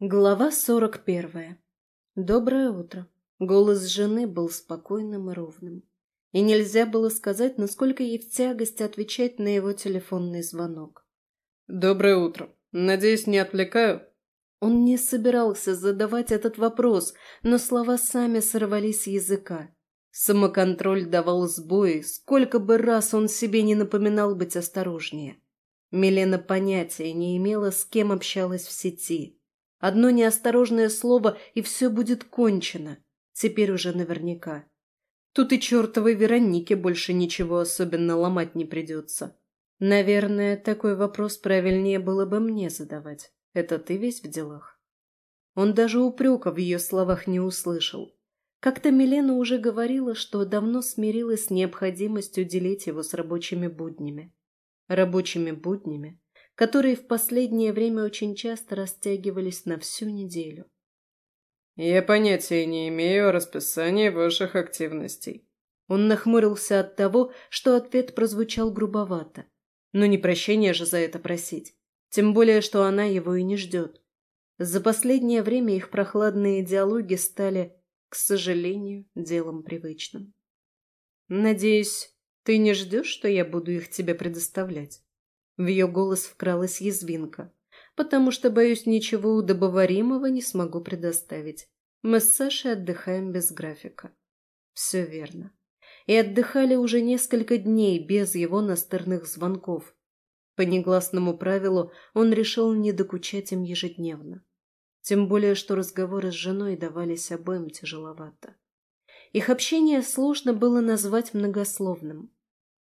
Глава сорок первая. Доброе утро. Голос жены был спокойным и ровным. И нельзя было сказать, насколько ей в тягости отвечать на его телефонный звонок. «Доброе утро. Надеюсь, не отвлекаю?» Он не собирался задавать этот вопрос, но слова сами сорвались с языка. Самоконтроль давал сбои, сколько бы раз он себе не напоминал быть осторожнее. Милена понятия не имела, с кем общалась в сети. Одно неосторожное слово, и все будет кончено. Теперь уже наверняка. Тут и чертовой Веронике больше ничего особенно ломать не придется. Наверное, такой вопрос правильнее было бы мне задавать. Это ты весь в делах? Он даже упрека в ее словах не услышал. Как-то Милена уже говорила, что давно смирилась с необходимостью делить его с рабочими буднями. Рабочими буднями, которые в последнее время очень часто растягивались на всю неделю. «Я понятия не имею о расписании ваших активностей». Он нахмурился от того, что ответ прозвучал грубовато. Но не прощения же за это просить. Тем более, что она его и не ждет. За последнее время их прохладные диалоги стали, к сожалению, делом привычным. «Надеюсь, ты не ждешь, что я буду их тебе предоставлять?» В ее голос вкралась язвинка. «Потому что, боюсь, ничего удобоваримого не смогу предоставить. Мы с Сашей отдыхаем без графика». «Все верно. И отдыхали уже несколько дней без его настырных звонков. По негласному правилу он решил не докучать им ежедневно. Тем более, что разговоры с женой давались обоим тяжеловато. Их общение сложно было назвать многословным.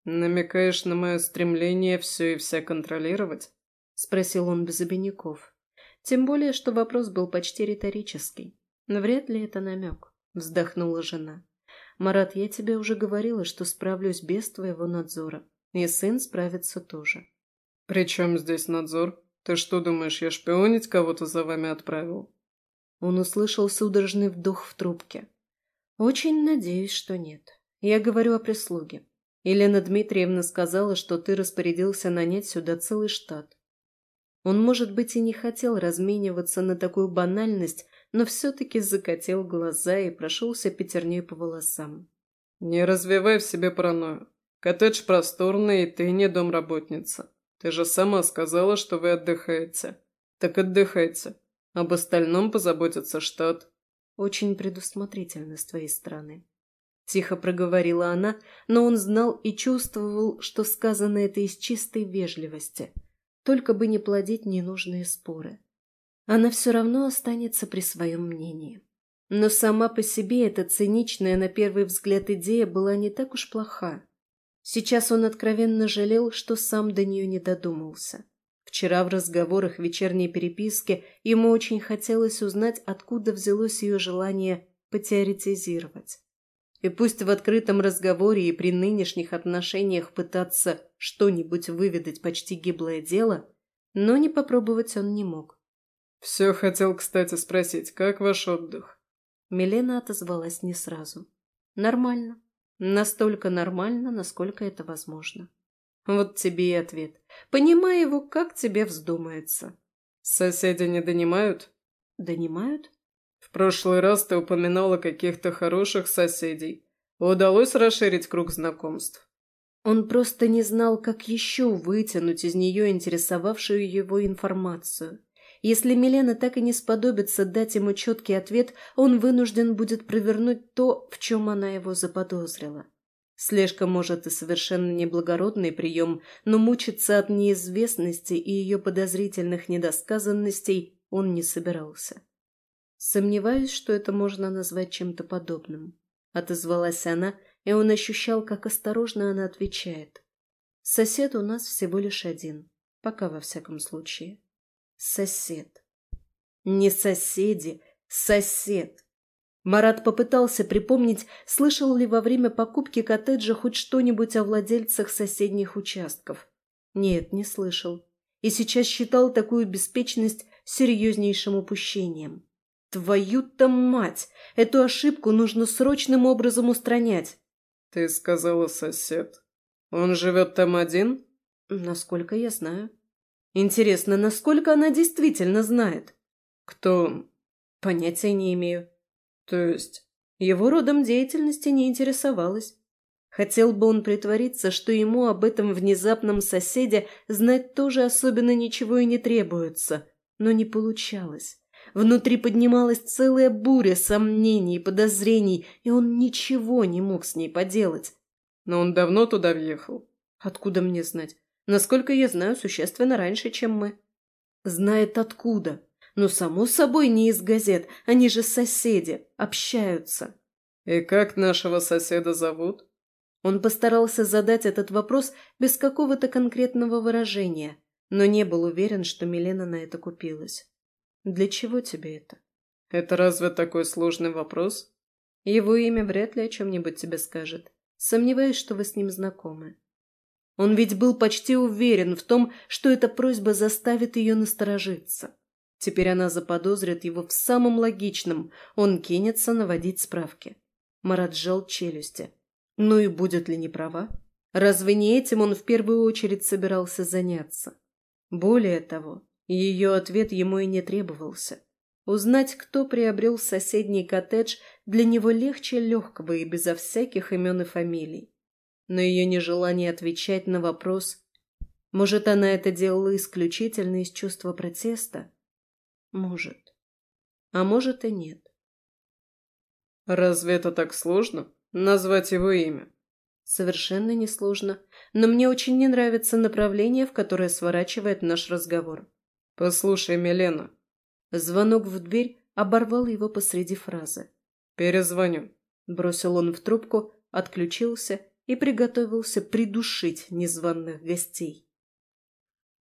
«Намекаешь на мое стремление все и вся контролировать?» — спросил он без обиняков. Тем более, что вопрос был почти риторический. Но вряд ли это намек, — вздохнула жена. «Марат, я тебе уже говорила, что справлюсь без твоего надзора. И сын справится тоже». «При чем здесь надзор? Ты что думаешь, я шпионить кого-то за вами отправил?» Он услышал судорожный вдох в трубке. «Очень надеюсь, что нет. Я говорю о прислуге. Елена Дмитриевна сказала, что ты распорядился нанять сюда целый штат. Он, может быть, и не хотел размениваться на такую банальность, но все-таки закатил глаза и прошелся пятерней по волосам. «Не развивай в себе паранойю. Коттедж просторный, и ты не домработница. Ты же сама сказала, что вы отдыхаете. Так отдыхайте. Об остальном позаботится штат». «Очень предусмотрительно с твоей стороны», Тихо проговорила она, но он знал и чувствовал, что сказано это из чистой вежливости. Только бы не плодить ненужные споры. Она все равно останется при своем мнении. Но сама по себе эта циничная на первый взгляд идея была не так уж плоха. Сейчас он откровенно жалел, что сам до нее не додумался. Вчера в разговорах вечерней переписке ему очень хотелось узнать, откуда взялось ее желание потеоретизировать. И пусть в открытом разговоре и при нынешних отношениях пытаться что-нибудь выведать почти гиблое дело, но не попробовать он не мог. «Все хотел, кстати, спросить, как ваш отдых?» Милена отозвалась не сразу. «Нормально. Настолько нормально, насколько это возможно». Вот тебе и ответ. Понимай его, как тебе вздумается. Соседи не донимают? Донимают? Прошлый раз ты упоминала каких-то хороших соседей. Удалось расширить круг знакомств? Он просто не знал, как еще вытянуть из нее интересовавшую его информацию. Если Милена так и не сподобится дать ему четкий ответ, он вынужден будет провернуть то, в чем она его заподозрила. Слежка, может, и совершенно неблагородный прием, но мучиться от неизвестности и ее подозрительных недосказанностей он не собирался. Сомневаюсь, что это можно назвать чем-то подобным. Отозвалась она, и он ощущал, как осторожно она отвечает. Сосед у нас всего лишь один. Пока, во всяком случае. Сосед. Не соседи, сосед. Марат попытался припомнить, слышал ли во время покупки коттеджа хоть что-нибудь о владельцах соседних участков. Нет, не слышал. И сейчас считал такую беспечность серьезнейшим упущением. Твою-то мать! Эту ошибку нужно срочным образом устранять. Ты сказала сосед. Он живет там один? Насколько я знаю. Интересно, насколько она действительно знает? Кто он? Понятия не имею. То есть? Его родом деятельности не интересовалась. Хотел бы он притвориться, что ему об этом внезапном соседе знать тоже особенно ничего и не требуется, но не получалось. Внутри поднималась целая буря сомнений и подозрений, и он ничего не мог с ней поделать. Но он давно туда въехал? Откуда мне знать? Насколько я знаю, существенно раньше, чем мы. Знает откуда. Но, само собой, не из газет. Они же соседи, общаются. И как нашего соседа зовут? Он постарался задать этот вопрос без какого-то конкретного выражения, но не был уверен, что Милена на это купилась. «Для чего тебе это?» «Это разве такой сложный вопрос?» «Его имя вряд ли о чем-нибудь тебе скажет. Сомневаюсь, что вы с ним знакомы». Он ведь был почти уверен в том, что эта просьба заставит ее насторожиться. Теперь она заподозрит его в самом логичном. Он кинется наводить справки. Марат сжал челюсти. Ну и будет ли не права? Разве не этим он в первую очередь собирался заняться? Более того, ее ответ ему и не требовался. Узнать, кто приобрел соседний коттедж, для него легче легкого и безо всяких имен и фамилий. Но ее нежелание отвечать на вопрос «Может, она это делала исключительно из чувства протеста?» Может. А может и нет. «Разве это так сложно? Назвать его имя?» Совершенно несложно, но мне очень не нравится направление, в которое сворачивает наш разговор. «Послушай, Милена». Звонок в дверь оборвал его посреди фразы. «Перезвоню». Бросил он в трубку, отключился и приготовился придушить незваных гостей.